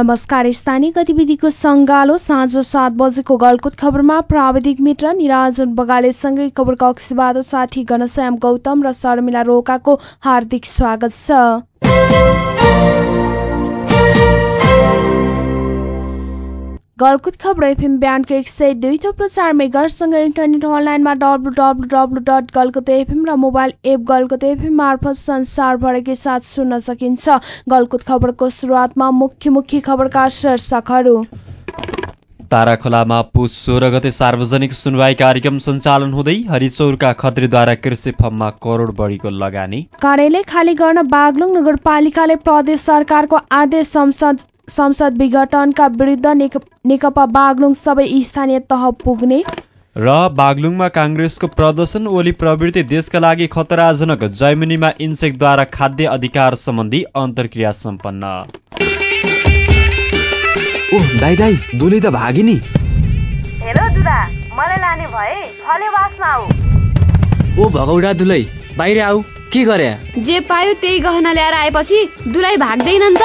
नमस्कार। स्थानीय गतिविधिको सङ्गालो साँझ सात बजेको गलकुत खबरमा प्राविधिक मित्र निराजन बगालेसँगै खबर कक्षबाट साथी घनश्याम गौतम र शर्मिला रोकाको हार्दिक स्वागत छ। गलकुत खबर एफएम बिहानको एक सय दुई थप्लो चार मेगरसँग इन्टरनेट अनलाइनमा W W W dot Galkot FM र मोबाइल एप गलकुत एफएम मार्फत संसारभरकै साथ सुन्न सकिन्छ। गलकुत खबरको सुरुवातमा मुख्य मुख्य खबरका शीर्षकहरू। ताराखोलामा पुस सोह्र गते सार्वजनिक सुनवाई कार्यक्रम सञ्चालन हुँदै हरिचौरका खत्रीद्वारा कृषि फर्ममा करोड बढीको लगानी। कार्यालय खाली गर्न बागलुङ नगरपालिकाले प्रदेश सरकारको आदेश संसद संसद विघटनका विरुद्ध नेकपा बागलुङ सबै स्थानीय तह पुग्ने। र बागलुङमा काङ्ग्रेसको प्रदर्शन ओली प्रवृत्ति देशका लागि खतराजनक। जर्मनीमा इन्सेकद्वारा खाद्य अधिकार सम्बन्धी अन्तर्क्रिया सम्पन्न। ओह दाइ दाइ दुली त भागी नि। हेलो दुदा मलाई लाने भए फले वासमा आऊ। ओ भगौडा दुलै बाहिर आऊ के गरे? जे पायो त्यही गहना ल्याएर आएपछि दुलाई भाग्दैन नि त।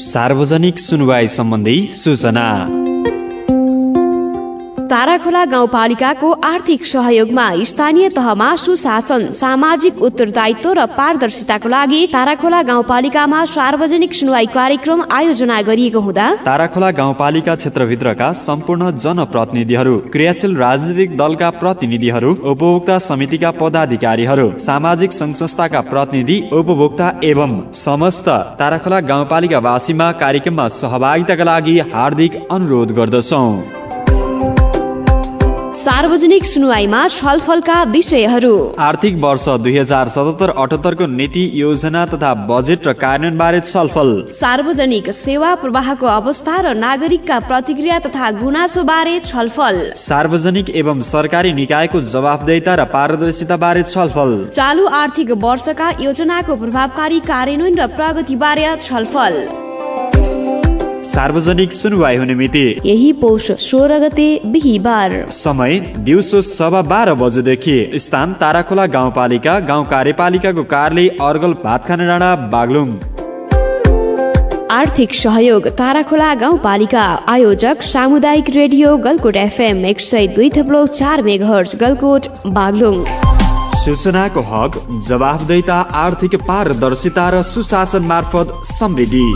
सार्वजनिक सुनवाई सम्बन्धी सूचना। ताराखोला गाउँपालिकाको आर्थिक सहयोगमा स्थानीय तहमा सुशासन सामाजिक उत्तरदायित्व र पारदर्शिताको लागि ताराखोला गाउँपालिकामा सार्वजनिक सुनवाई कार्यक्रम आयोजना गरिएको हुँदा ताराखोला गाउँपालिका क्षेत्रभित्रका सम्पूर्ण जनप्रतिनिधिहरू क्रियाशील राजनीतिक दलका प्रतिनिधिहरू उपभोक्ता समितिका पदाधिकारीहरू सामाजिक संघ संस्थाका प्रतिनिधि उपभोक्ता एवं समस्त ताराखोला गाउँपालिका वासीमा कार्यक्रममा सहभागिताका लागि हार्दिक अनुरोध गर्दछौ। सार्वजनिक सुनवाईमा छलफलका विषयहरू। आर्थिक वर्ष दुई हजार सतहत्तर अठहत्तरको नीति योजना तथा बजेट र कार्यान्वयन बारे छलफल। सार्वजनिक सेवा प्रवाहको अवस्था र नागरिकका प्रतिक्रिया तथा गुनासो बारे छलफल। सार्वजनिक एवं सरकारी निकायको जवाफदेहिता र पारदर्शिता बारे छलफल। चालु आर्थिक वर्षका योजनाको प्रभावकारी कार्यान्वयन र प्रगति बारे छलफल। सार्वजनिक सुनवाई हुने मिति। यही पौष सोह्र गते बिहिबार समय दिउँसो सभा बाह्र बजेदेखि स्थान ताराखोला गाउँपालिका गाउँ कार्यपालिकाको कार्यालय अर्गल भातखाना डाँडा बागलुङ। आर्थिक सहयोग ताराखोला गाउँपालिका आयोजक सामुदायिक रेडियो गलकोट एफएम एक सय दुई थप्लो चार मेघर्स गलकोट बागलुङ। सूचनाको हक जवाफदेहिता आर्थिक पारदर्शिता र सुशासन मार्फत समृद्धि।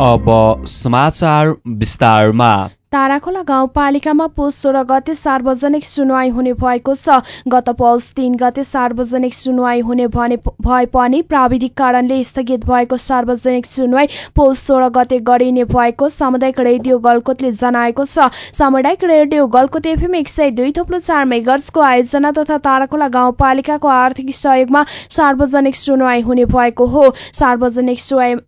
अब समाचार विस्तारमा ताराखोला गाउँपालिकामा पुस सोह्र गते सार्वजनिक सुनवाई हुने भएको छ। गत पौष तीन गते सार्वजनिक सुनवाई हुने भने भए पनि प्राविधिक कारणले स्थगित भएको सार्वजनिक सुनवाई पौष सोह्र गते गरिने भएको सामुदायिक रेडियो गलकोटले जनाएको छ। सामुदायिक रेडियो गलकोट एफएम एक सय दुई थप्लो चार मेगर्सको आयोजना तथा ताराखोला गाउँपालिकाको आर्थिक सहयोगमा सार्वजनिक सुनवाई हुने भएको हो। सार्वजनिक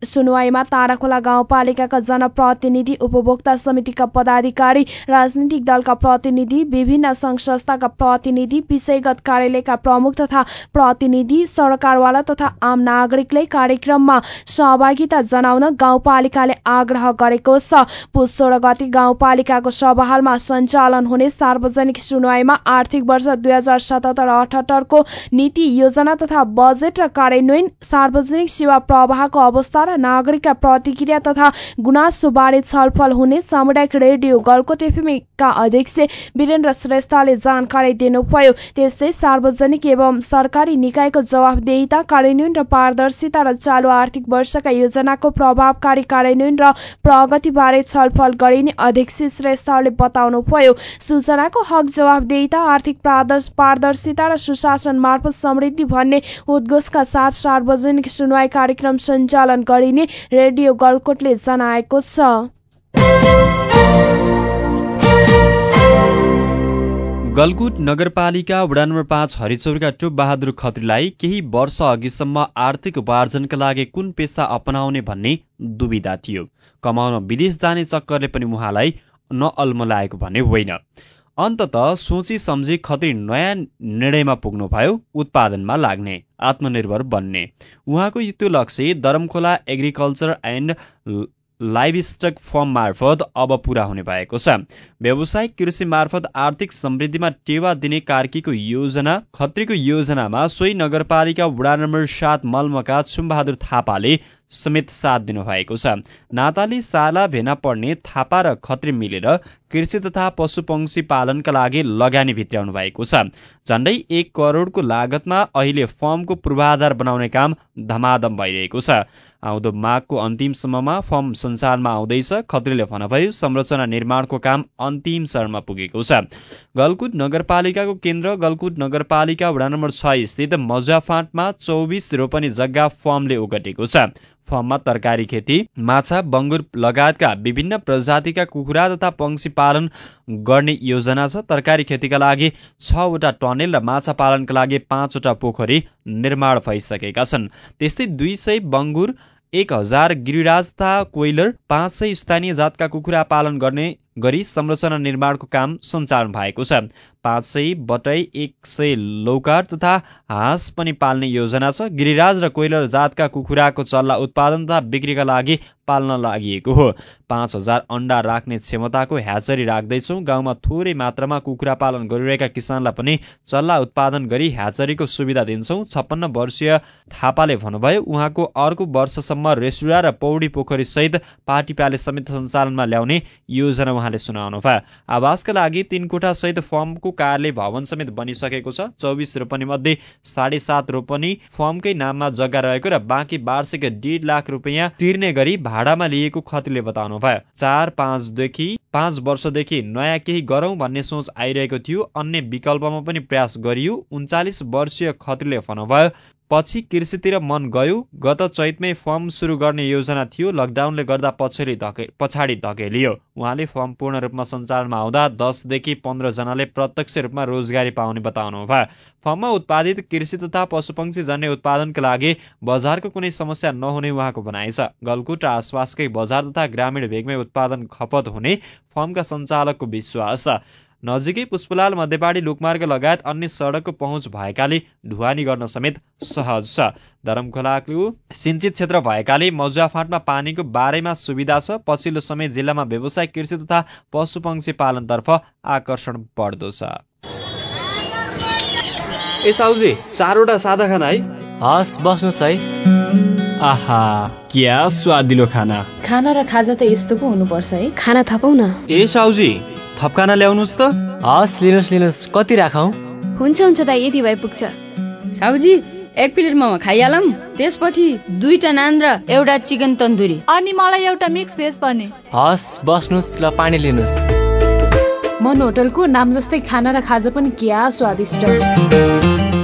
सुनवाईमा ताराखोला गाउँपालिकाका जनप्रतिनिधि उपभोक्ता समितिका पदा पदाधिकारी राजनीतिक दलका प्रतिनिधि विभिन्न सङ्घ संस्थाका प्रतिनिधि विषयगत कार्यालयका प्रमुख तथा प्रतिनिधि सरकारवाला तथा आम नागरिकले कार्यक्रममा सहभागिता जनाउन गाउँपालिकाले आग्रह गरेको छ। पुस सोह्र गति गाउँपालिकाको सभाहालमा सञ्चालन हुने सार्वजनिक सुनवाईमा आर्थिक वर्ष दुई हजार सतहत्तर अठहत्तरको नीति योजना तथा बजेट र कार्यान्वयन सार्वजनिक सेवा प्रवाहको अवस्था र नागरिकका प्रतिक्रिया तथा गुनासोबारे छलफल हुने सामुदायिक रेडियो गलकोट एफएमका अध्यक्ष वीरेन्द्र श्रेष्ठले जानकारी दिनुभयो। त्यस्तै सार्वजनिक एवं सरकारी निकायको जवाबदेहिता कार्यान्वयन र पारदर्शिता र चालु आर्थिक वर्षका योजनाको प्रभावकारी कार्यान्वयन र प्रगतिबारे छलफल गरिने अध्यक्ष श्रेष्ठले बताउनुभयो। सूचनाको हक जवाबदेहिता आर्थिक पारदर्शिता र सुशासन मार्फत समृद्धि भन्ने उद्घोषका साथ सार्वजनिक सुनवाई कार्यक्रम सञ्चालन गरिने रेडियो गलकोटले जनाएको छ। गलकुट नगरपालिका वडा नम्बर पाँच हरिचौरका टुप बहादुर खत्रीलाई केही वर्ष अघिसम्म आर्थिक उपार्जनका लागि कुन पेसा अपनाउने भन्ने दुविधा थियो। कमाउन विदेश जाने चक्करले पनि उहाँलाई नअल्मलाएको भने होइन। अन्तत सोची सम्झी खत्री नयाँ निर्णयमा पुग्नुभयो उत्पादनमा लाग्ने आत्मनिर्भर बन्ने। उहाँको त्यो लक्ष्य Daramkhola agriculture and livestock firm मार्फत अब पूरा हुने भएको छ। व्यावसायिक कृषि मार्फत आर्थिक समृद्धिमा टेवा दिने कार्कीको योजना खत्रीको योजनामा सोही नगरपालिका वडा नम्बर सात मलमका छुमबहादुर थापाले समेत साथ दिनुभएको छ। नाताली साला भेना पर्ने थापा र खत्री मिलेर कृषि तथा पशुपक्षी पालनका लागि लगानी भित्राउनु भएको छ। झण्डै एक करोडको लागतमा अहिले फर्मको पूर्वाधार बनाउने काम धमाधम भइरहेको छ। आउँदो माघको अन्तिमसम्ममा फर्म संसारमा आउँदैछ। खत्रीले भनभयो संरचना निर्माणको काम अन्तिम चरणमा पुगेको छ। गलकुट नगरपालिकाको केन्द्र गलकुट नगरपालिका वडा नम्बर छ स्थित मजुवाफाँटमा चौबिस रोपनी जग्गा फर्मले ओगटेको छ। फर्ममा तरकारी खेती माछा बङ्गुर लगायतका विभिन्न प्रजातिका कुखुरा तथा पंक्षी पालन गर्ने योजना छ। तरकारी खेतीका लागि छवटा टनेल र माछा पालनका लागि पाँचवटा पोखरी निर्माण भइसकेका छन्। त्यस्तै दुई सय बङ्गुर एक हजार गिरिराज तथा कोइलर पाँच सय स्थानीय जातका कुखुरा पालन गर्ने गरी संरचना निर्माणको काम सञ्चालन भएको छ। पाँच सय बटै एक सय लौकार तथा हाँस पनि पाल्ने योजना छ। गिरिराज र कोइलर जातका कुखुराको चल्ला उत्पादन तथा बिक्रीका लागि पाल्न लागि हो। पाँच हजार अन्डा राख्ने क्षमताको ह्याचरी राख्दैछौँ। गाउँमा थोरै मात्रामा कुखुरा पालन गरिरहेका किसानलाई पनि चल्ला उत्पादन गरी ह्याचरीको सुविधा दिन्छौँ। छप्पन्न वर्षीय थापाले भन्नुभयो उहाँको अर्को वर्षसम्म रेस्टुरा र पौडी पोखरी सहित पार्टीपाले समेत सञ्चालनमा ल्याउने योजना उहाँले सुनाउनु भयो। आवासका लागि तीन कोठा सहित फर्मको कार्यालय भवन समेत बनिसकेको छ। चौबिस रोपनी मध्ये साढे सात रोपनी फर्मकै नाममा जग्गा रहेको र बाँकी वार्षिक डेढ लाख रुपियाँ तिर्ने गरी भाडामा लिएको खत्रीले बताउनु भयो। चार पाँचदेखि पाँच वर्षदेखि नयाँ केही गरौँ भन्ने सोच आइरहेको थियो। अन्य विकल्पमा पनि प्रयास गरियो। उन्चालिस वर्षीय खत्रीले भन्नुभयो पछि कृषितिर मन गयो। गत चैतमै फर्म सुरु गर्ने योजना थियो। लकडाउनले गर्दा पछाडि धके पछाडि धकेलियो। उहाँले फर्म पूर्ण रूपमा सञ्चालनमा आउँदा दसदेखि पन्ध्रजनाले प्रत्यक्ष रूपमा रोजगारी पाउने बताउनु भयो। फर्ममा उत्पादित कृषि तथा पशुपक्षी जन्य उत्पादनका लागि बजारको कुनै समस्या नहुने उहाँको भनाइ छ। गलकुट र आसपासकै बजार तथा ग्रामीण भेगमै उत्पादन खपत हुने फर्मका सञ्चालकको विश्वास छ। नजिकै पुष्पलाल मध्यपाडी लोकमार्ग लगायत अन्य सडकको पहुँच भएकाले ढुवानी गर्न समेत सहज छ। धरमखोलाको सिन्चित क्षेत्र भएकाले मजुवाफाँटमा पानीको बारेमा सुविधा छ। पछिल्लो समय जिल्लामा व्यवसायिक कृषि तथा पशुपक्षी पालनतर्फ आकर्षण बढ्दो छ। ए साउजी चारवटा सादा खाना है? हस् बस्नुहोस् है। आहा क्या स्वादिलो खाना। खाना र खाजा त यस्तो पो हुनुपर्छ है। खाना थपौ न ए साउजी थप खाना ल्याउनुहोस् त। हस् लिनुहोस् लिनुहोस्। कति राखौँ? हुन्छ हुन्छ दाइ यति भए पुग्छ साउजी एक प्लेट मोमो खाइहालौँ त्यसपछि दुईटा नान र एउटा चिकन तन्दुरी। अनि मलाई एउटा मिक्स भेज पर्ने हस् बस्नुहोस् ल पानी लिनुहोस्। मन होटलको नाम जस्तै खाना र खाजा पनि क्या स्वादिष्ट।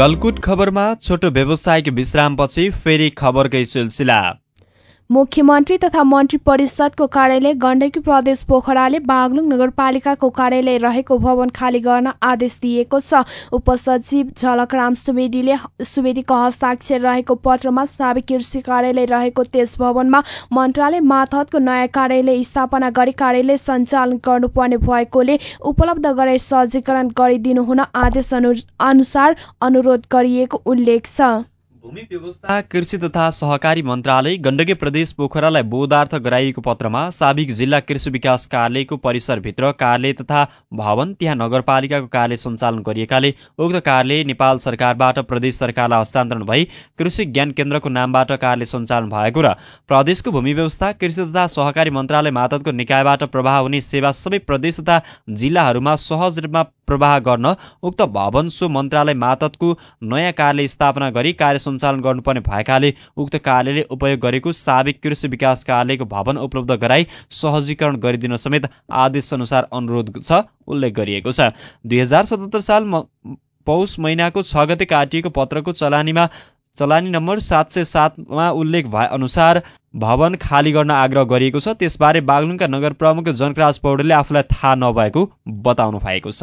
गलकुट खबरमा छोटो व्यावसायिक विश्रामपछि फेरि खबरकै सिलसिला। मुख्यमन्त्री तथा मन्त्री परिषदको कार्यालय गण्डकी प्रदेश पोखराले बागलुङ नगरपालिकाको कार्यालय रहेको भवन खाली गर्न आदेश दिएको छ। उपसचिव झलकराम सुवेदीले सुवेदीको हस्ताक्षर रहेको पत्रमा साबिक कृषि कार्यालय रहेको त्यस भवनमा मन्त्रालय मातहतको नयाँ कार्यालय स्थापना गरी कार्यालय सञ्चालन गर्नुपर्ने भएकोले उपलब्ध गराई गरिदिनु हुन आदेश अनुसार अनुरोध गरिएको उल्लेख छ। भूमि व्यवस्था कृषि तथा सहकारी मन्त्रालय गण्डकी प्रदेश पोखरालाई बोधार्थ गराइएको पत्रमा साबिक जिल्ला कृषि विकास कार्यालयको परिसरभित्र कार्यालय तथा भवन त्यहाँ नगरपालिकाको कार्यालय सञ्चालन गरिएकाले उक्त कार्यालय नेपाल सरकारबाट प्रदेश सरकारलाई हस्तान्तरण भई कृषि ज्ञान केन्द्रको नामबाट कार्यालय सञ्चालन भएको र प्रदेशको भूमि व्यवस्था कृषि तथा सहकारी मन्त्रालय मातहतको निकायबाट प्रवाह हुने सेवा सबै प्रदेश तथा जिल्लाहरूमा सहज रूपमा प्रवाह गर्न उक्त भवन सो मन्त्रालय मातहतको नयाँ कार्यालय स्थापना गरी कार्य सञ्चालन गर्नुपर्ने भएकाले उक्त कार्यालयले उपयोग गरेको साबिक कृषि विकास कार्यालयको भवन उपलब्ध गराई सहजीकरण गरिदिन समेत आदेश अनुसार अनुरोध छ उल्लेख गरिएको छ। दुई हजार सतहत्तर साल पौष महिनाको छ गते काटिएको पत्रको चलानीमा चलानी नम्बर सात सय सातमा उल्लेख भए अनुसार भवन खाली गर्न आग्रह गरिएको छ। त्यसबारे बागलुङका नगर प्रमुख जनकराज पौडेलले आफूलाई थाहा नभएको बताउनु भएको छ।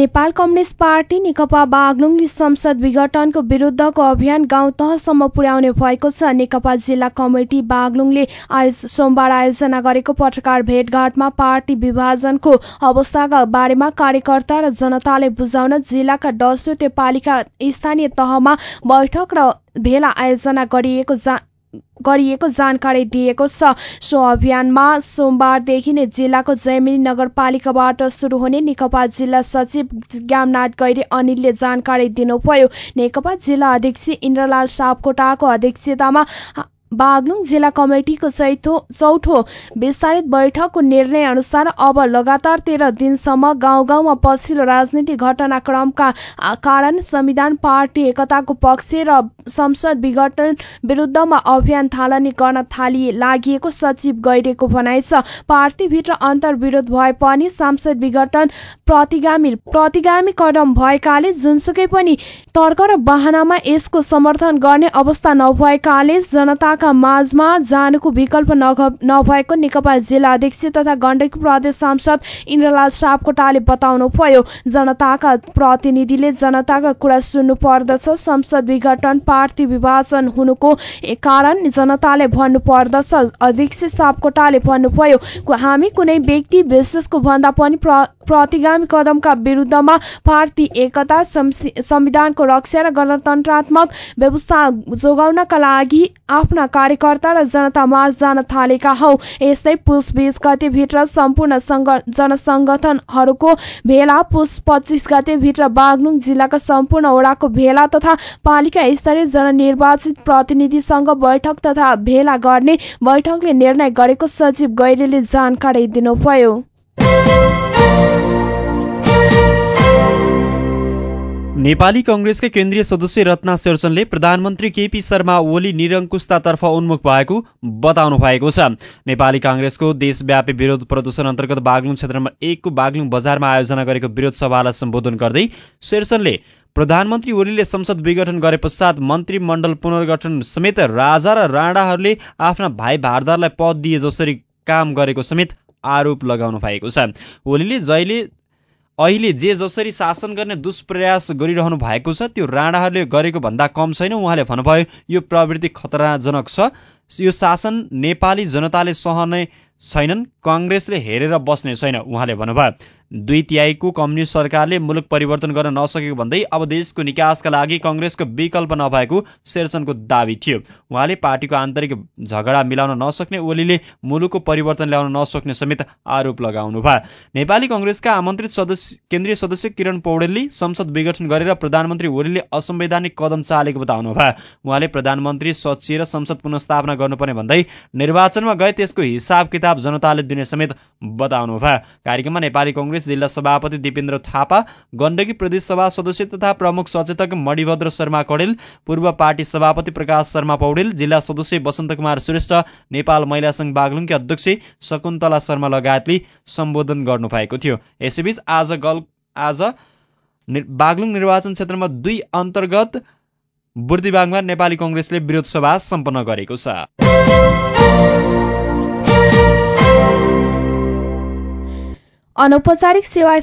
नेपाल कम्युनिस्ट पार्टी नेकपा बागलुङले संसद विघटनको विरुद्धको अभियान गाउँ तहसम्म पुर्याउने भएको छ। नेकपा जिल्ला कमिटी बागलुङले सोमबार आयोजना गरेको पत्रकार भेटघाटमा पार्टी विभाजनको अवस्थाका बारेमा कार्यकर्ता र जनताले बुझाउन जिल्लाका डसो पालिका स्थानीय तहमा बैठक र भेला आयोजना गरिएको गरिएको जानकारी दिएको छ। सो अभियानमा सोमबारदेखि नै जिल्लाको जयमिनी नगरपालिकाबाट सुरु हुने नेकपा जिल्ला सचिव ज्ञामनाथ गैरे अनिलले जानकारी दिनुभयो। नेकपा जिल्ला अध्यक्ष इन्द्रलाल सापकोटाको अध्यक्षतामा बागलुङ जिल्ला कमिटीको चैथो चौथो विस्तारित बैठकको निर्णय अनुसार अब लगातार तेह्र दिनसम्म गाउँ गाउँमा पछिल्लो राजनीतिक घटनाक्रमका कारण संविधान पार्टी एकताको पक्ष र संसद विघटन विरुद्धमा अभियान थालनी गर्न थाली लागि सचिव गैरेको भनाइ छ। पार्टीभित्र अन्तर्विरोध भए पनि सांसद विघटन प्रतिगामी प्रतिगामी कदम भएकाले जुनसुकै पनि तर्क र बहानामा यसको समर्थन गर्ने अवस्था नभएकाले जनता जनताका माझमा जानुको विकल्प नभएको नेकपा जिल्ला अध्यक्ष तथा गण्डकी प्रदेश सांसद इन्द्रलाल सापकोटाले बताउनु भयो। जनताका प्रतिनिधिले जनताका कुरा सुन्नु पर्दछ। संसद विघटन पार्टी विभाजन हुनुको कारण जनताले भन्नु पर्दछ। अध्यक्ष सापकोटाले भन्नुभयो हामी कुनै व्यक्ति विशेषको भन्दा पनि प्रतिगामी कदमका विरुद्धमा पार्टी एकता संविधानको रक्षा र गणतन्त्रात्मक व्यवस्था जोगाउनका लागि आफ्ना कार्यकर्ता र जनतामाझ जान थालेका हौ। यस्तै पुस बिस गतेभित्र सम्पूर्ण जनसङ्गठनहरूको भेला। पुस पच्चिस गतेभित्र बागलुङ जिल्लाका सम्पूर्ण वडाको भेला तथा पालिका स्तरीय जननिर्वाचित प्रतिनिधिसँग बैठक तथा भेला गर्ने बैठकले निर्णय गरेको सचिव गैरेले जानकारी दिनुभयो। नेपाली कंग्रेसका केन्द्रीय सदस्य रत्ना शेरचनले प्रधानमन्त्री केपी शर्मा ओली निरङ्कुशतातर्फ उन्मुख भएको बताउनु भएको छ। नेपाली काङ्ग्रेसको देशव्यापी विरोध प्रदर्शन अन्तर्गत बागलुङ क्षेत्र नम्बर एकको बागलुङ बजारमा आयोजना गरेको विरोध सभालाई सम्बोधन गर्दै शेरचनले प्रधानमन्त्री ओलीले संसद विघटन गरे पश्चात मन्त्रीमण्डल पुनर्गठन समेत राजा र राणाहरूले आफ्ना भाइ भारदारलाई पद दिए जसरी काम गरेको समेत आरोप लगाउनु भएको छ। ओलीले जहिले अहिले जे जसरी शासन गर्ने दुष्प्रयास गरिरहनु भएको छ त्यो राणाहरूले गरेको भन्दा कम छैन। उहाँले भन्नुभयो यो प्रवृत्ति खतराजनक छ। यो शासन नेपाली जनताले सहने छैनन्। कङ्ग्रेसले हेरेर बस्ने छैन उहाँले भन्नुभयो। दुई तिहाईको कम्युनिस्ट सरकारले मुलुक परिवर्तन गर्न नसकेको भन्दै अब देशको निकासका लागि कङ्ग्रेसको विकल्प नभएको शेरचनको दावी थियो। उहाँले पार्टीको आन्तरिक झगडा मिलाउन नसक्ने ओलीले मुलुकको परिवर्तन ल्याउन नसक्ने समेत आरोप लगाउनु भयो। नेपाली कङ्ग्रेसका आमन्त्रित सदस्य केन्द्रीय सदस्य किरण पौडेलले संसद विघटन गरेर प्रधानमन्त्री ओलीले असंवैधानिक कदम चालेको बताउनु भयो। उहाँले प्रधानमन्त्री सचिएर संसद पुनस्थापना गर्नुपर्ने भन्दै निर्वाचनमा गए त्यसको हिसाब किताब जनताले दिने समेत बताउनु भयो। कार्यक्रममा नेपाली काङ्ग्रेस जिल्ला सभापति दिपेन्द्र थापा गण्डकी प्रदेश सभा सदस्य तथा प्रमुख सचेतक मणिभद्र शर्मा कडेल पूर्व पार्टी सभापति प्रकाश शर्मा पौडेल जिल्ला सदस्य वसन्त कुमार श्रेष्ठ नेपाल महिला संघ बागलुङकी अध्यक्ष शकुन्तला शर्मा लगायतले सम्बोधन गर्नुभएको थियो। यसैबीच आज गल आज बागलुङ निर्वाचन क्षेत्रमा दुई अन्तर्गत बुर्दिबाङमा नेपाली कङ्ग्रेसले विरोध सभा सम्पन्न गरेको छ। अनौपचारिक सेवा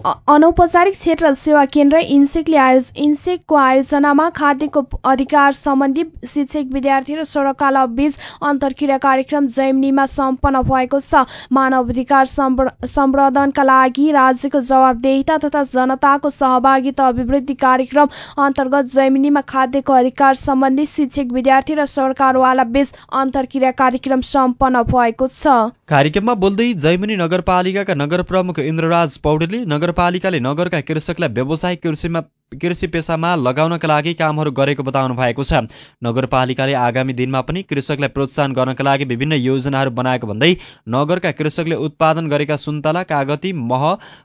अनौपचारिक क्षेत्र सेवा केन्द्र इन्सेकले आयोज इन्सेकको आयोजनामा खाद्यको अधिकार सम्बन्धी शिक्षक विद्यार्थी र सडककाल बीच अन्तर्क्रिया कार्यक्रम जैमनीमा सम्पन्न भएको छ। मानव अधिकार सम्वर्धनका लागि राज्यको जवाबदेहिता तथा जनताको सहभागिता अभिवृद्धि कार्यक्रम अन्तर्गत जैमिनीमा खाद्यको अधिकार सम्बन्धी शिक्षक विद्यार्थी र सरकारवाला बीच अन्तर्क्रिया कार्यक्रम सम्पन्न भएको छ। कार्यक्रममा बोल्दै जैमिनी नगरपालिकाका नगर प्रमुख इन्द्रराज पौडेलले नगरपालिकाले नगरका कृषकलाई व्यावसायिक कृषिमा कृषि पेसामा लगाउनका लागि कामहरू गरेको बताउनु भएको छ। नगरपालिकाले आगामी दिनमा पनि कृषकलाई प्रोत्साहन गर्नका लागि विभिन्न योजनाहरू बनाएको भन्दै नगरका कृषकले उत्पादन गरेका सुन्तला कागती मह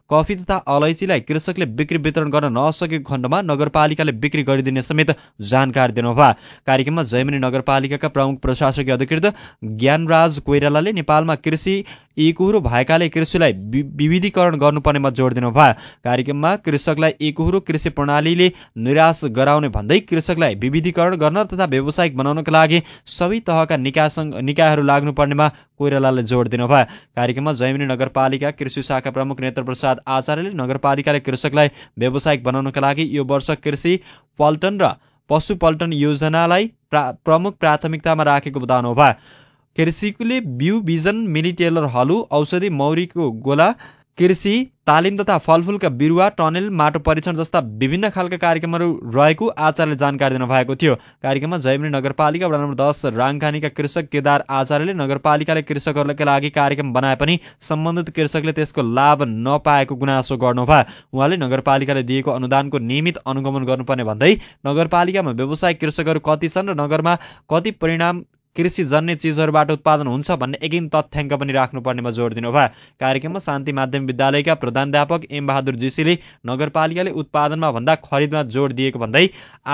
कफी तथा अलैँचीलाई कृषकले बिक्री वितरण गर्न नसकेको खण्डमा नगरपालिकाले बिक्री गरिदिने समेत जानकारी दिनुभयो। कार्यक्रममा जयमनी नगरपालिकाका प्रमुख प्रशासकीय अधिकृत ज्ञानराज कोइरालाले नेपालमा कृषि एकुहुरो भएकाले कृषिलाई विविधीकरण गर्नुपर्नेमा जोड दिनुभयो। कार्यक्रममा कृषकलाई एकुहुरो कृषि प्रणालीले निराश गराउने भन्दै कृषकलाई विविधीकरण गर्न तथा व्यावसायिक बनाउनका लागि सबै तहका निकायसँग निकायहरू लाग्नुपर्नेमा कोइरालाले जोड दिनुभयो। कार्यक्रममा जयमिनी नगरपालिका कृषि शाखा प्रमुख नेत्र प्रसाद आचार्यले नगरपालिकाले कृषकलाई व्यावसायिक बनाउनका लागि यो वर्ष कृषि पल्टन र पशु पल्टन योजनालाई प्रा प्रमुख प्राथमिकतामा राखेको बताउनु भयो कृषिले बिउ बिजन मिनी टेलर हलु औषधि मौरीको गोला कृषि तालिम तथा फलफुलका बिरुवा टनेल माटो परीक्षण जस्ता विभिन्न खालका कार्यक्रमहरू रहेको आचार्यले जानकारी दिनुभएको थियो। कार्यक्रममा जयमिनी नगरपालिका वडा नम्बर दस राङखानीका कृषक केदार आचार्यले नगरपालिकाले कृषकहरूका लागि कार्यक्रम बनाए पनि सम्बन्धित कृषकले त्यसको लाभ नपाएको गुनासो गर्नुभयो। उहाँले नगरपालिकाले दिएको अनुदानको नियमित अनुगमन गर्नुपर्ने भन्दै नगरपालिकामा व्यवसायिक कृषकहरू कति छन् र नगरमा कति परिणाम कृषि जन्य चिजहरूबाट उत्पादन हुन्छ भन्ने एकिन तथ्याङ्क पनि राख्नुपर्नेमा जोड दिनुभयो। कार्यक्रममा शान्ति माध्यम विद्यालयका प्रधानध्यापक एम बहादुर जीसीले नगरपालिकाले उत्पादनमा भन्दा खरिदमा जोड दिएको भन्दै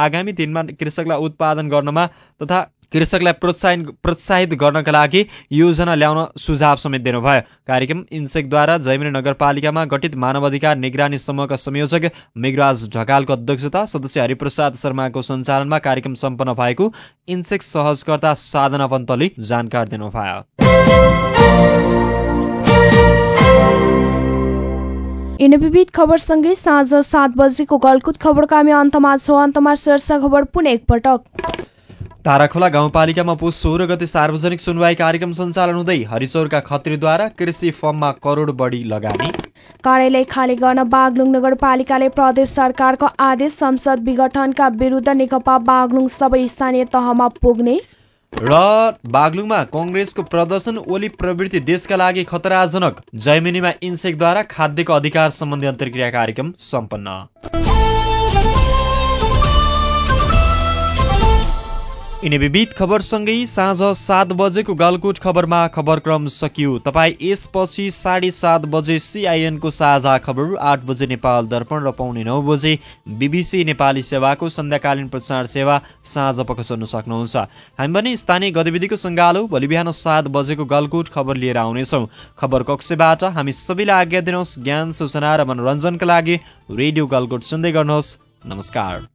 आगामी दिनमा कृषकलाई उत्पादन गर्नमा तथा कृषकलाई प्रोत्साहन प्रोत्साहित गर्नका लागि योजना ल्याउन सुझाव समेत दिनुभयो। कार्यक्रम इन्सेकद्वारा जयमिनी नगरपालिकामा गठित मानव अधिकार निगरानी समूहका संयोजक मेघराज ढकालको अध्यक्षता सदस्य हरिप्रसाद शर्माको सञ्चालनमा कार्यक्रम सम्पन्न भएको इन्सेक सहजकर्ता साधना पन्तले जानकारी दिनुभयो। विविध खबरसँगै साँझ सात बजेको गलकुत खबरका हामी अन्तमा छौँ। अन्तमा शीर्ष खबर पुनः एकपटक। ताराखोला गाउँपालिकामा पुस सोह्र गते सार्वजनिक सुनवाई कार्यक्रम सञ्चालन हुँदै हरिचौरका खत्रीद्वारा कृषि फर्ममा करोड बढी लगानी। कार्यालय खाली गर्न बागलुङ नगरपालिकाले प्रदेश सरकारको आदेश संसद विघटनका विरुद्ध नेकपा बागलुङ सबै स्थानीय तहमा पुग्ने। र बागलुङमा कङ्ग्रेसको प्रदर्शन ओली प्रवृत्ति देशका लागि खतराजनक। जयमिनीमा इन्सेकद्वारा खाद्यको अधिकार सम्बन्धी अन्तर्क्रिया कार्यक्रम सम्पन्न। यिनी विविध खबरसँगै साँझ सात बजेको गालकोट खबरमा खबरक्रम सकियो। तपाईँ यसपछि साढे सात बजे सिआइएनको साझा खबर आठ बजे नेपाल दर्पण र पाउने नौ बजे बिबिसी नेपाली सेवाको सन्ध्याकालीन प्रसारण सेवा साँझ पख सुन्न सक्नुहुन्छ। हामी पनि स्थानीय गतिविधिको सङ्गालो भोलि बिहान सात बजेको गलकुट खबर लिएर आउनेछौँ। खबर कक्षबाट हामी सबैलाई आज्ञा दिनुहोस् ज्ञान सूचना र मनोरञ्जनका लागि रेडियो गलकुट सुन्दै गर्नुहोस्। नमस्कार।